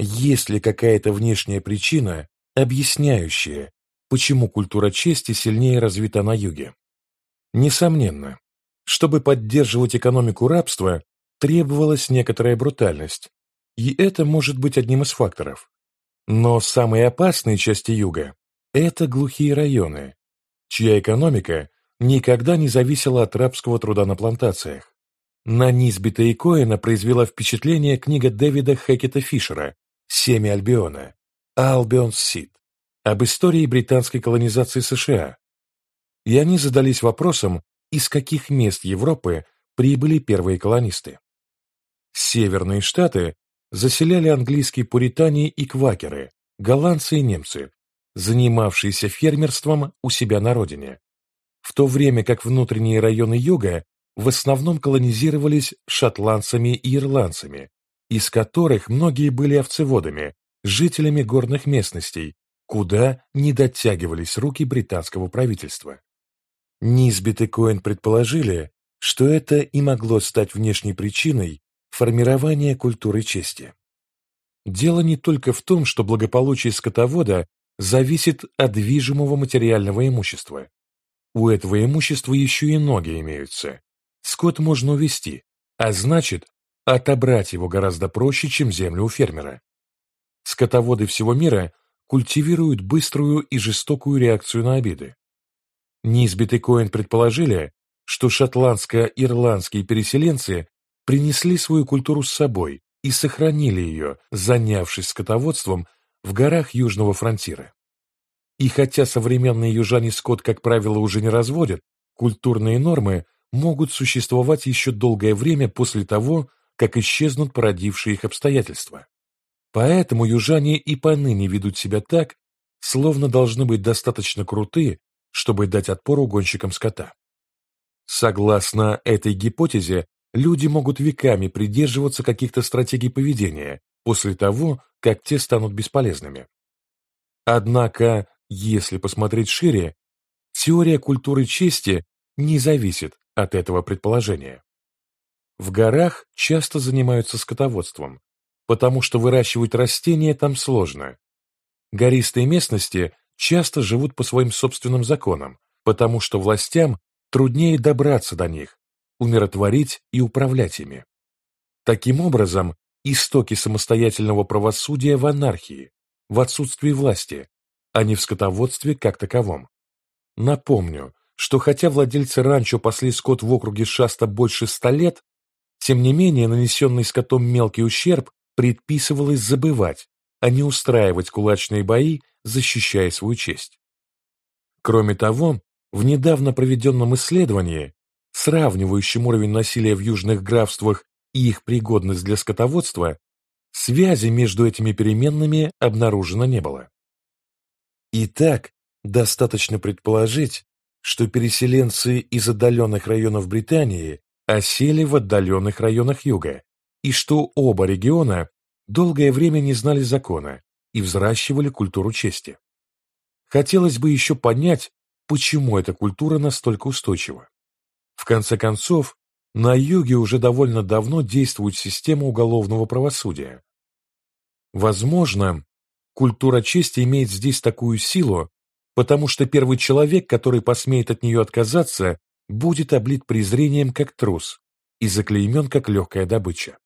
есть ли какая-то внешняя причина, объясняющая, почему культура чести сильнее развита на юге. Несомненно, чтобы поддерживать экономику рабства, требовалась некоторая брутальность, и это может быть одним из факторов. Но самые опасные части юга – это глухие районы, чья экономика никогда не зависела от рабского труда на плантациях. На Низбита и Коэна произвела впечатление книга Дэвида Хекета Фишера «Семя Альбиона» «Albion's Seed» об истории британской колонизации США. И они задались вопросом, из каких мест Европы прибыли первые колонисты. Северные штаты заселяли английские пуритане и квакеры, голландцы и немцы, занимавшиеся фермерством у себя на родине, в то время как внутренние районы юга в основном колонизировались шотландцами и ирландцами, из которых многие были овцеводами, жителями горных местностей, куда не дотягивались руки британского правительства. Низбит и Коэн предположили, что это и могло стать внешней причиной формирования культуры чести. Дело не только в том, что благополучие скотовода зависит от движимого материального имущества. У этого имущества еще и ноги имеются. Скот можно увести, а значит, отобрать его гораздо проще, чем землю у фермера. Скотоводы всего мира культивируют быструю и жестокую реакцию на обиды. Низбит и Коэн предположили, что шотландско-ирландские переселенцы принесли свою культуру с собой и сохранили ее, занявшись скотоводством в горах Южного фронтира. И хотя современные южане скот, как правило, уже не разводят, культурные нормы могут существовать еще долгое время после того, как исчезнут породившие их обстоятельства. Поэтому южане и поныне ведут себя так, словно должны быть достаточно круты, чтобы дать отпор угонщикам скота. Согласно этой гипотезе, люди могут веками придерживаться каких-то стратегий поведения после того, как те станут бесполезными. Однако, если посмотреть шире, теория культуры чести не зависит от этого предположения. В горах часто занимаются скотоводством, потому что выращивать растения там сложно. Гористые местности часто живут по своим собственным законам, потому что властям труднее добраться до них, умиротворить и управлять ими. Таким образом, истоки самостоятельного правосудия в анархии, в отсутствии власти, а не в скотоводстве как таковом. Напомню, что хотя владельцы ранчо пасли скот в округе Шаста больше ста лет, тем не менее нанесенный скотом мелкий ущерб предписывалось забывать, а не устраивать кулачные бои, защищая свою честь. Кроме того, в недавно проведенном исследовании, сравнивающем уровень насилия в южных графствах и их пригодность для скотоводства, связи между этими переменными обнаружено не было. Итак, достаточно предположить, что переселенцы из отдаленных районов Британии осели в отдаленных районах юга, и что оба региона долгое время не знали закона и взращивали культуру чести. Хотелось бы еще понять, почему эта культура настолько устойчива. В конце концов, на юге уже довольно давно действует система уголовного правосудия. Возможно, культура чести имеет здесь такую силу, потому что первый человек, который посмеет от нее отказаться, будет облит презрением как трус и заклеймен как легкая добыча.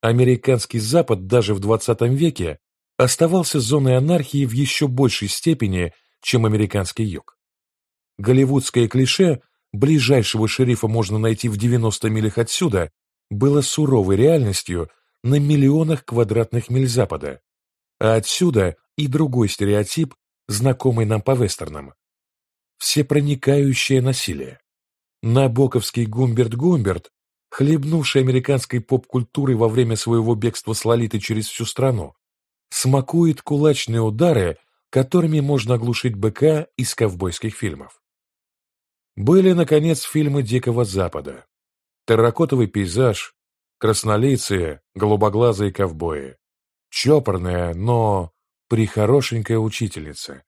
Американский Запад даже в 20 веке оставался зоной анархии в еще большей степени, чем американский юг. Голливудское клише «ближайшего шерифа можно найти в 90 милях отсюда» было суровой реальностью на миллионах квадратных миль Запада, а отсюда и другой стереотип, знакомый нам по вестернам. Всепроникающее насилие. Набоковский Гумберт Гумберт хлебнувший американской поп-культурой во время своего бегства с Лолитой через всю страну, смакует кулачные удары, которыми можно оглушить быка из ковбойских фильмов. Были, наконец, фильмы Дикого Запада. Терракотовый пейзаж, краснолицые, голубоглазые ковбои. Чопорная, но прихорошенькая учительница,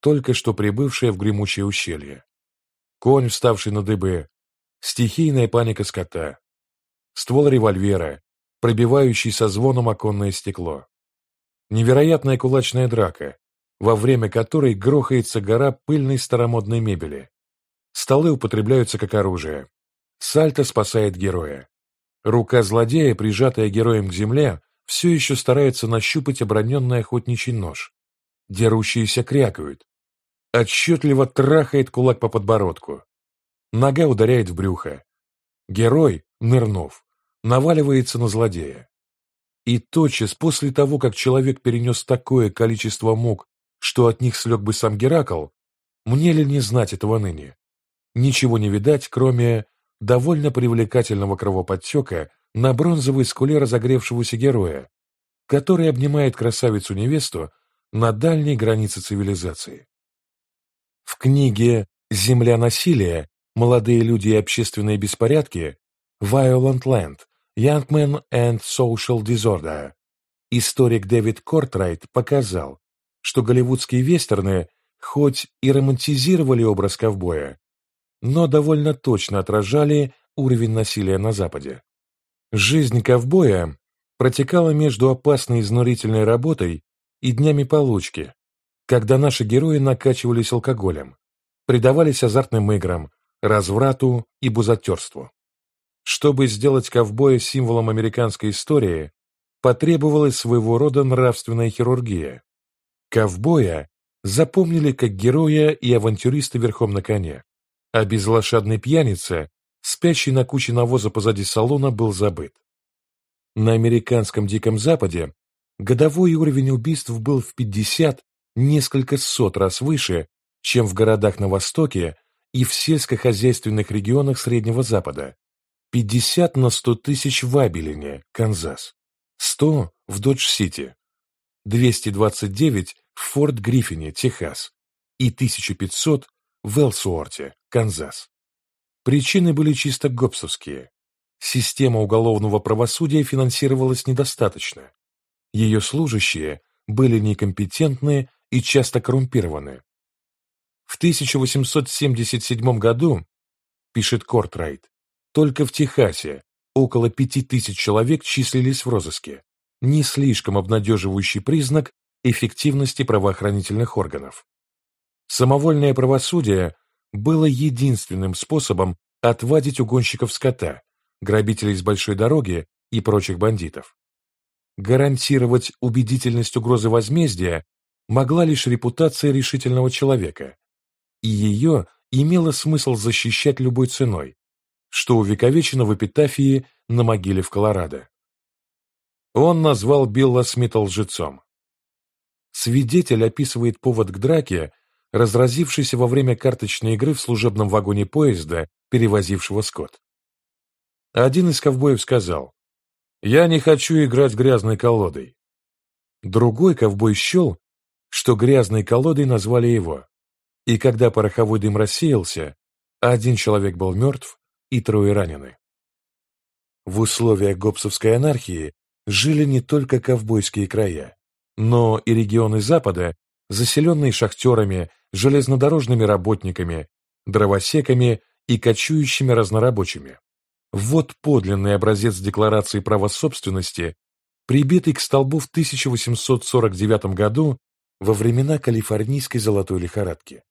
только что прибывшая в гремучее ущелье. Конь, вставший на дыбы, стихийная паника скота, ствол револьвера, пробивающий со звоном оконное стекло. Невероятная кулачная драка, во время которой грохается гора пыльной старомодной мебели. Столы употребляются как оружие. Сальто спасает героя. Рука злодея, прижатая героем к земле, все еще старается нащупать оброненный охотничий нож. Дерущиеся крякают. Отчетливо трахает кулак по подбородку. Нога ударяет в брюхо. Герой, нырнув, наваливается на злодея. И тотчас после того, как человек перенес такое количество мук, что от них слег бы сам Геракл, мне ли не знать этого ныне? Ничего не видать, кроме довольно привлекательного кровоподтека на бронзовой скуле разогревшегося героя, который обнимает красавицу-невесту на дальней границе цивилизации. В книге «Земля насилия. Молодые люди и общественные беспорядки» Violent Land Young Men and Social Disorder историк Дэвид Кортрайт показал, что голливудские вестерны хоть и романтизировали образ ковбоя, но довольно точно отражали уровень насилия на Западе. Жизнь ковбоя протекала между опасной изнурительной работой и днями получки, когда наши герои накачивались алкоголем, предавались азартным играм, разврату и бузатерству. Чтобы сделать ковбоя символом американской истории, потребовалась своего рода нравственная хирургия. Ковбоя запомнили как героя и авантюриста верхом на коне, а безлошадный пьяница, спящий на куче навоза позади салона, был забыт. На американском Диком Западе годовой уровень убийств был в 50, несколько сот раз выше, чем в городах на Востоке и в сельскохозяйственных регионах Среднего Запада. 50 на 100 тысяч в Абелине, Канзас, 100 в Додж-Сити, 229 в Форт-Гриффине, Техас и 1500 в Элсуорте, Канзас. Причины были чисто гопсовские. Система уголовного правосудия финансировалась недостаточно. Ее служащие были некомпетентны и часто коррумпированы. В 1877 году, пишет Кортрайт, только в Техасе около пяти тысяч человек числились в розыске, не слишком обнадеживающий признак эффективности правоохранительных органов. Самовольное правосудие было единственным способом отвадить угонщиков скота, грабителей с большой дороги и прочих бандитов. Гарантировать убедительность угрозы возмездия могла лишь репутация решительного человека, и ее имело смысл защищать любой ценой, что увековечено в эпитафии на могиле в Колорадо. Он назвал Билла Смита лжецом. Свидетель описывает повод к драке разразившийся во время карточной игры в служебном вагоне поезда, перевозившего скот. Один из ковбоев сказал, «Я не хочу играть грязной колодой». Другой ковбой счел, что грязной колодой назвали его, и когда пороховой дым рассеялся, один человек был мертв и трое ранены. В условиях гопсовской анархии жили не только ковбойские края, но и регионы Запада, заселенные шахтерами, железнодорожными работниками, дровосеками и кочующими разнорабочими. Вот подлинный образец Декларации права собственности, прибитый к столбу в 1849 году во времена калифорнийской золотой лихорадки.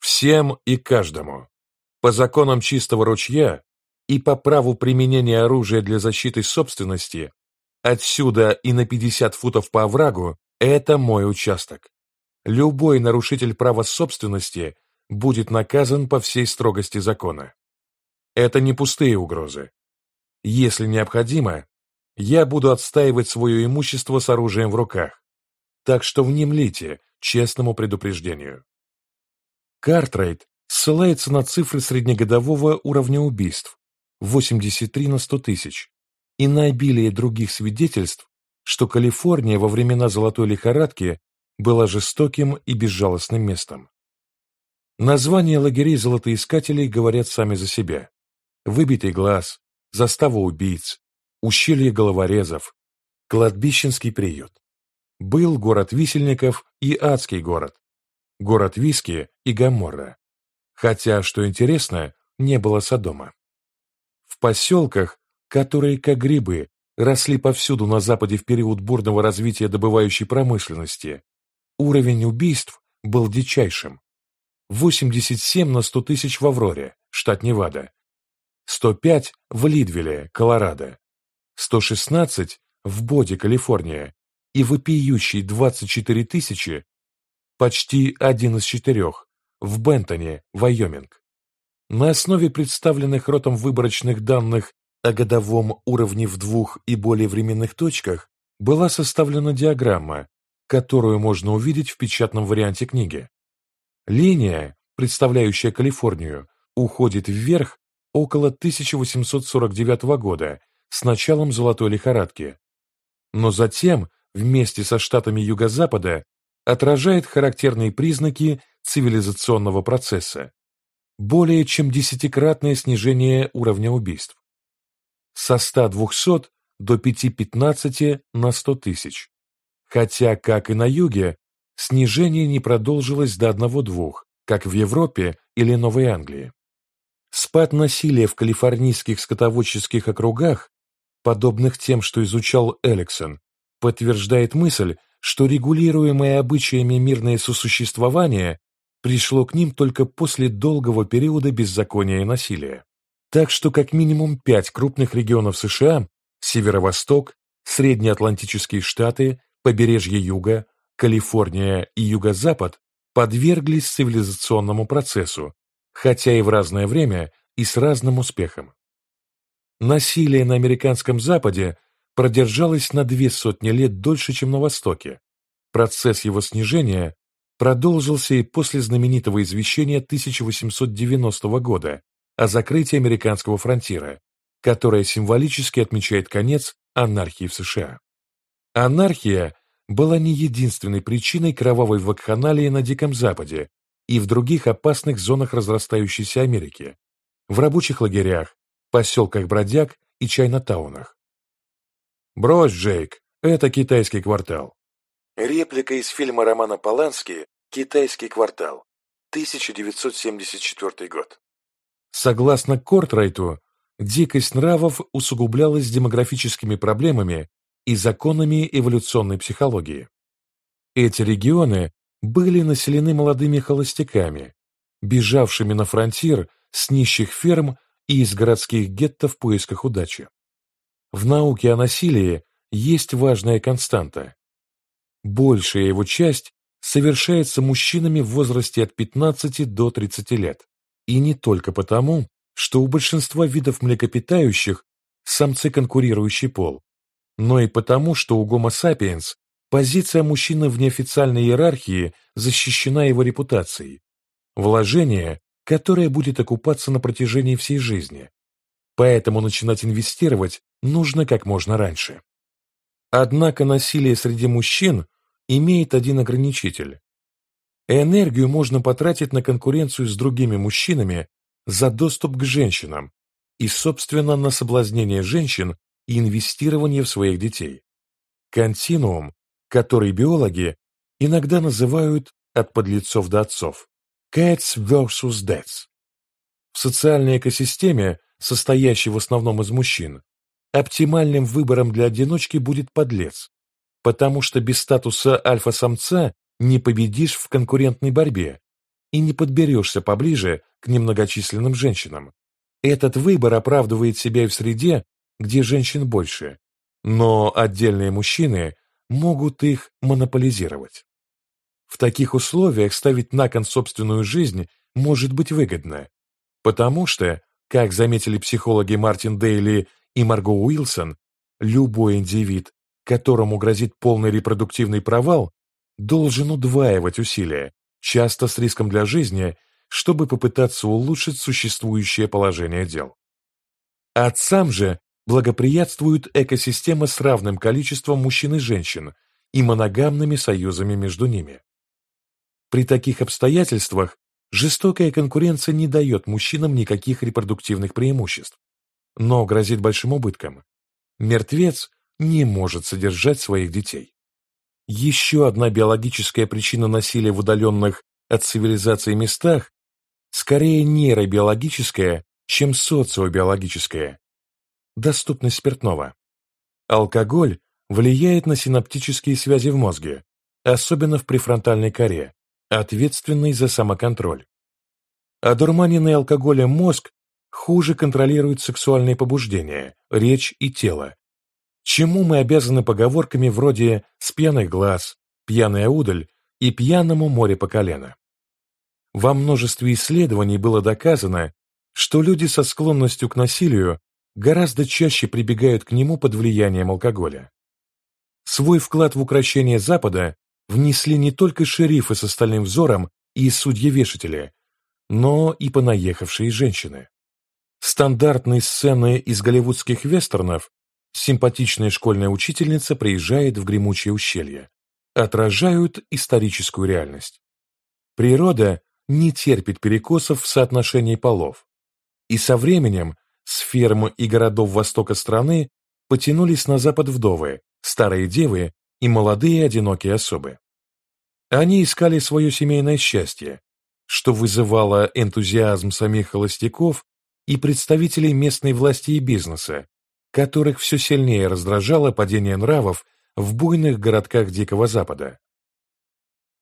Всем и каждому, по законам чистого ручья и по праву применения оружия для защиты собственности, отсюда и на 50 футов по оврагу, это мой участок любой нарушитель права собственности будет наказан по всей строгости закона. Это не пустые угрозы. Если необходимо, я буду отстаивать свое имущество с оружием в руках. Так что внемлите честному предупреждению. Картрайт ссылается на цифры среднегодового уровня убийств 83 на 100 тысяч и на обилие других свидетельств, что Калифорния во времена золотой лихорадки была жестоким и безжалостным местом. Названия лагерей золотоискателей говорят сами за себя. Выбитый глаз, застава убийц, ущелье головорезов, кладбищенский приют. Был город висельников и адский город, город Виски и Гаморра. Хотя, что интересно, не было Содома. В поселках, которые, как грибы, росли повсюду на Западе в период бурного развития добывающей промышленности, уровень убийств был дичайшим. 87 на 100 тысяч в Авроре, штат Невада, 105 в Лидвилле, Колорадо, 116 в Боде, Калифорния и вопиющий 24 тысячи, почти один из четырех, в Бентоне, Вайоминг. На основе представленных ротом выборочных данных о годовом уровне в двух и более временных точках была составлена диаграмма, которую можно увидеть в печатном варианте книги. Линия, представляющая Калифорнию, уходит вверх около 1849 года с началом золотой лихорадки, но затем вместе со штатами Юго-Запада отражает характерные признаки цивилизационного процесса, более чем десятикратное снижение уровня убийств, со 100-200 до 5-15 на 100 тысяч, хотя, как и на юге, снижение не продолжилось до 1-2, как в Европе или Новой Англии. Спад насилия в калифорнийских скотоводческих округах, подобных тем, что изучал Эликсон, подтверждает мысль, что регулируемое обычаями мирное сосуществование пришло к ним только после долгого периода беззакония и насилия. Так что как минимум пять крупных регионов США – Северо-Восток, Среднеатлантические Штаты, побережье Юга, Калифорния и Юго-Запад – подверглись цивилизационному процессу, хотя и в разное время и с разным успехом. Насилие на американском Западе продержалось на две сотни лет дольше, чем на Востоке. Процесс его снижения продолжился и после знаменитого извещения 1890 года о закрытии американского фронтира, которое символически отмечает конец анархии в США. Анархия была не единственной причиной кровавой вакханалии на Диком Западе и в других опасных зонах разрастающейся Америки, в рабочих лагерях, поселках бродяг и чайнатаунах. «Брось, Джейк, это китайский квартал». Реплика из фильма Романа Полански «Китайский квартал», 1974 год. Согласно Кортрайту, дикость нравов усугублялась демографическими проблемами и законами эволюционной психологии. Эти регионы были населены молодыми холостяками, бежавшими на фронтир с нищих ферм и из городских гетто в поисках удачи. В науке о насилии есть важная константа. Большая его часть совершается мужчинами в возрасте от 15 до 30 лет. И не только потому, что у большинства видов млекопитающих самцы конкурирующий пол, но и потому, что у Homo sapiens позиция мужчины в неофициальной иерархии защищена его репутацией, вложение, которое будет окупаться на протяжении всей жизни. Поэтому начинать инвестировать нужно как можно раньше. Однако насилие среди мужчин имеет один ограничитель. Энергию можно потратить на конкуренцию с другими мужчинами за доступ к женщинам и, собственно, на соблазнение женщин и инвестирование в своих детей. Континуум, который биологи иногда называют от подлецов до отцов cats versus dads. В социальной экосистеме, состоящей в основном из мужчин, оптимальным выбором для одиночки будет подлец, потому что без статуса альфа-самца не победишь в конкурентной борьбе и не подберешься поближе к немногочисленным женщинам. Этот выбор оправдывает себя и в среде, где женщин больше, но отдельные мужчины могут их монополизировать. В таких условиях ставить на кон собственную жизнь может быть выгодно, потому что, как заметили психологи Мартин Дейли и Марго Уилсон, любой индивид, которому грозит полный репродуктивный провал, должен удваивать усилия, часто с риском для жизни, чтобы попытаться улучшить существующее положение дел. Отцам же благоприятствует экосистема с равным количеством мужчин и женщин и моногамными союзами между ними. При таких обстоятельствах жестокая конкуренция не дает мужчинам никаких репродуктивных преимуществ, но грозит большим убытком. Мертвец не может содержать своих детей. Еще одна биологическая причина насилия в удаленных от цивилизации местах скорее нейробиологическая, чем социобиологическая – доступность спиртного. Алкоголь влияет на синаптические связи в мозге, особенно в префронтальной коре, ответственной за самоконтроль. Одурманенный алкоголем мозг хуже контролирует сексуальные побуждения, речь и тело, чему мы обязаны поговорками вроде «с пьяных глаз», «пьяная удаль» и «пьяному море по колено». Во множестве исследований было доказано, что люди со склонностью к насилию гораздо чаще прибегают к нему под влиянием алкоголя. Свой вклад в укрощение Запада внесли не только шерифы с остальным взором и судьи-вешатели, но и понаехавшие женщины. Стандартные сцены из голливудских вестернов симпатичная школьная учительница приезжает в гремучее ущелье, отражают историческую реальность. Природа не терпит перекосов в соотношении полов, и со временем с ферм и городов востока страны потянулись на запад вдовы, старые девы и молодые одинокие особы. Они искали свое семейное счастье, что вызывало энтузиазм самих холостяков и представителей местной власти и бизнеса, которых все сильнее раздражало падение нравов в буйных городках Дикого Запада.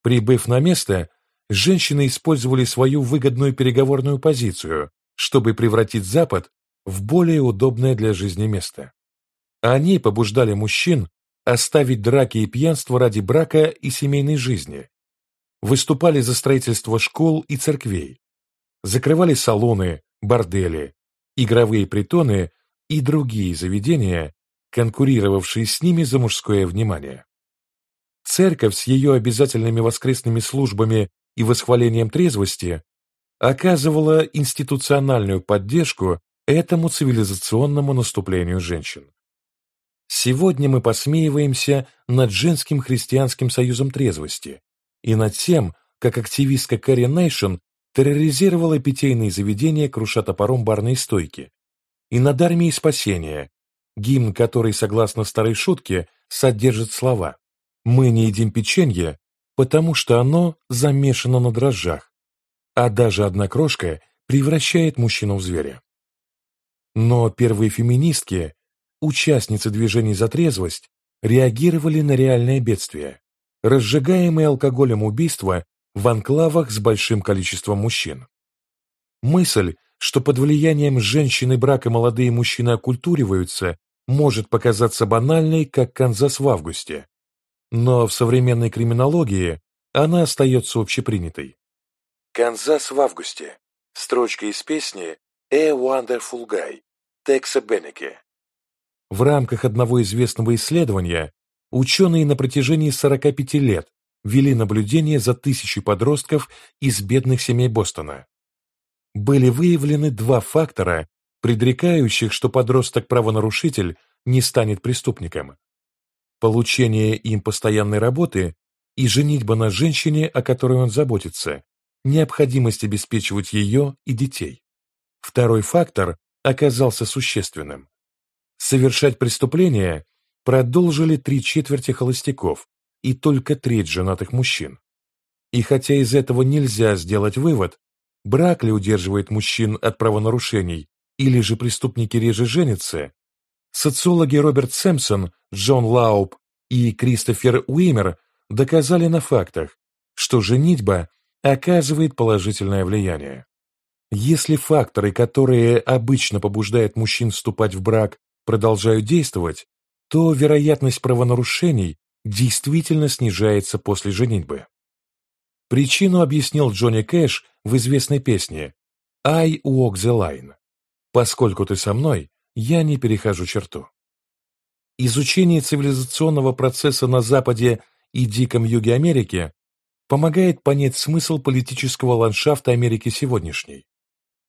Прибыв на место, женщины использовали свою выгодную переговорную позицию, чтобы превратить Запад в более удобное для жизни место. Они побуждали мужчин оставить драки и пьянство ради брака и семейной жизни, выступали за строительство школ и церквей, закрывали салоны, бордели, игровые притоны и другие заведения, конкурировавшие с ними за мужское внимание. Церковь с ее обязательными воскресными службами и восхвалением трезвости оказывала институциональную поддержку этому цивилизационному наступлению женщин. Сегодня мы посмеиваемся над женским христианским союзом трезвости и над тем, как активистка Кэрри Нейшн терроризировала питейные заведения, круша топором барные стойки, и над армией спасения, гимн который, согласно старой шутке, содержит слова «Мы не едим печенье, потому что оно замешано на дрожжах, а даже одна крошка превращает мужчину в зверя». Но первые феминистки, участницы движений за трезвость, реагировали на реальное бедствие, разжигаемые алкоголем убийства в анклавах с большим количеством мужчин. Мысль, что под влиянием женщины брака молодые мужчины окультуриваются, может показаться банальной, как Канзас в августе. Но в современной криминологии она остается общепринятой. Канзас в августе. Строчка из песни «A Wonderful Guy» Текса Беннеке. В рамках одного известного исследования ученые на протяжении 45 лет вели наблюдение за тысячей подростков из бедных семей Бостона. Были выявлены два фактора, предрекающих, что подросток-правонарушитель не станет преступником. Получение им постоянной работы и женитьба на женщине, о которой он заботится, необходимость обеспечивать ее и детей. Второй фактор оказался существенным. Совершать преступления продолжили три четверти холостяков и только треть женатых мужчин. И хотя из этого нельзя сделать вывод, брак ли удерживает мужчин от правонарушений или же преступники реже женятся, социологи Роберт Сэмпсон, Джон Лауб и Кристофер Уимер доказали на фактах, что женитьба оказывает положительное влияние. Если факторы, которые обычно побуждают мужчин вступать в брак, продолжают действовать, то вероятность правонарушений действительно снижается после женитьбы. Причину объяснил Джонни Кэш в известной песне «I walk the line» «Поскольку ты со мной, я не перехожу черту». Изучение цивилизационного процесса на Западе и Диком Юге Америки помогает понять смысл политического ландшафта Америки сегодняшней.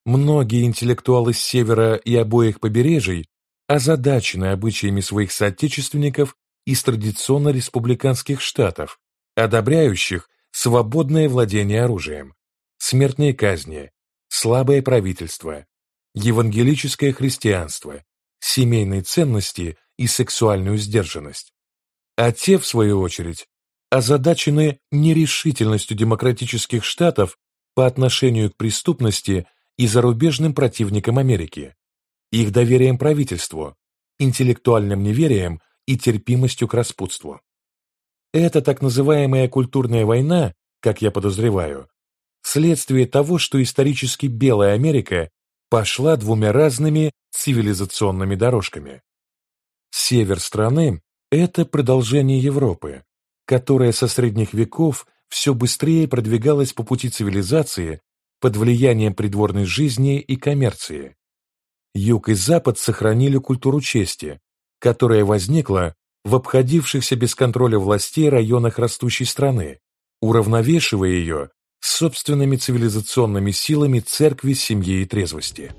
Многие интеллектуалы с севера и обоих побережий озадачены обычаями своих соотечественников из традиционно республиканских штатов, одобряющих свободное владение оружием, смертные казни, слабое правительство, евангелическое христианство, семейные ценности и сексуальную сдержанность. А те, в свою очередь, озадачены нерешительностью демократических штатов по отношению к преступности и зарубежным противникам Америки, их доверием правительству, интеллектуальным неверием и терпимостью к распутству. Эта так называемая культурная война, как я подозреваю, следствие того, что исторически белая Америка пошла двумя разными цивилизационными дорожками. Север страны – это продолжение Европы, которая со средних веков все быстрее продвигалась по пути цивилизации под влиянием придворной жизни и коммерции. Юг и Запад сохранили культуру чести, которая возникла в обходившихся без контроля властей районах растущей страны, уравновешивая ее собственными цивилизационными силами церкви, семьи и трезвости.